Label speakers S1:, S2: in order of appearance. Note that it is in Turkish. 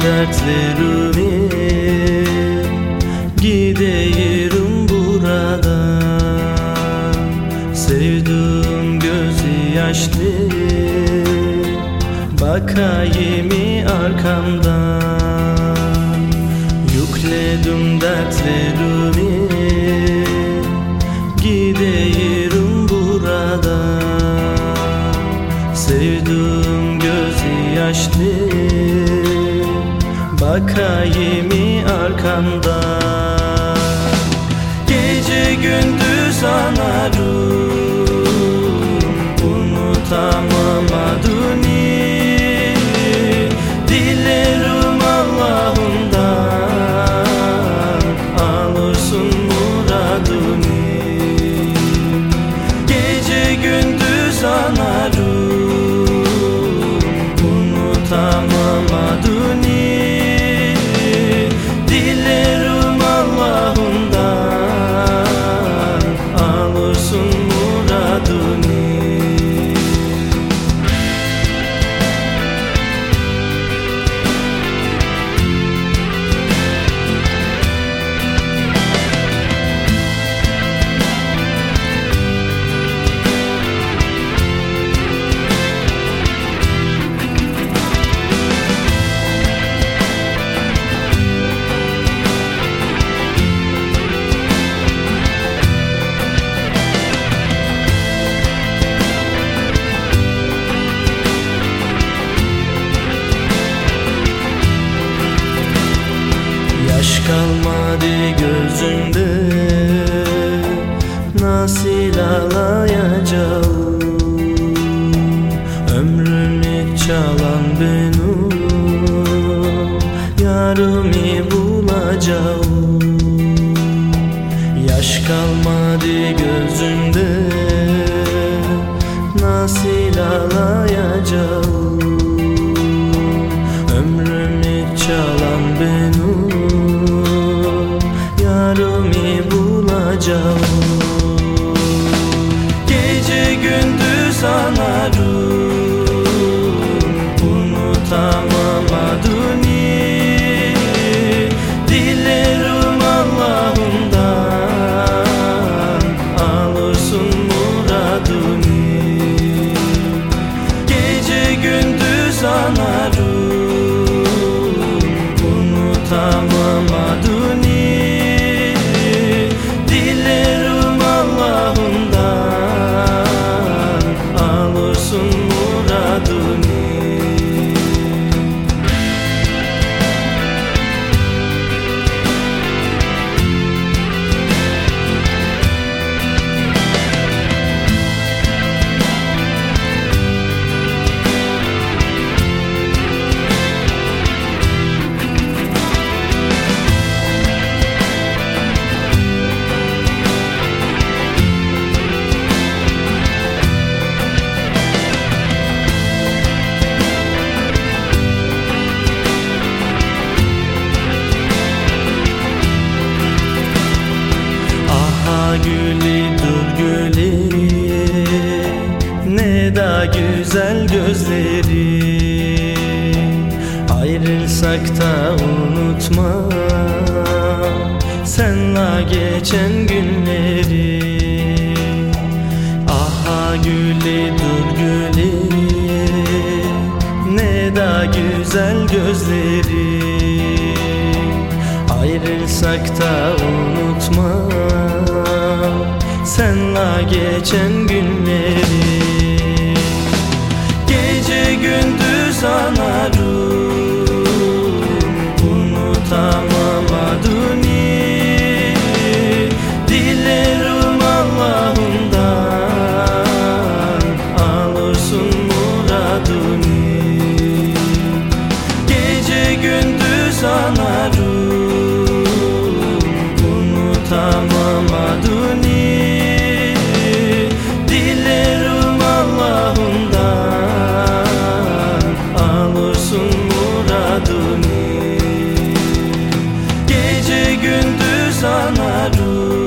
S1: dertlerimi Gideyim buradan. Sevduğum gözü yaşlı Bakayım arkamdan? Yükledim dertlerimi Gideyim buradan. Sevduğum gözü yaşlı Bakayım arkamdan Gece gündüz anarım kalmadı gözümde. Nasıl ağlayacağım? Ömrümü çalan benim Yarımı bulacağım. Yaş kalmadı gözümde. Nasıl ağlayacağım bulacağım güzel gözleri Ayrılsak da unutma. Senla geçen günleri. Aha gülü dur gülü Ne da güzel gözleri. Ayrılsak da unutma. Senla geçen günleri gündüz anarım muradını Gece gündüz anarım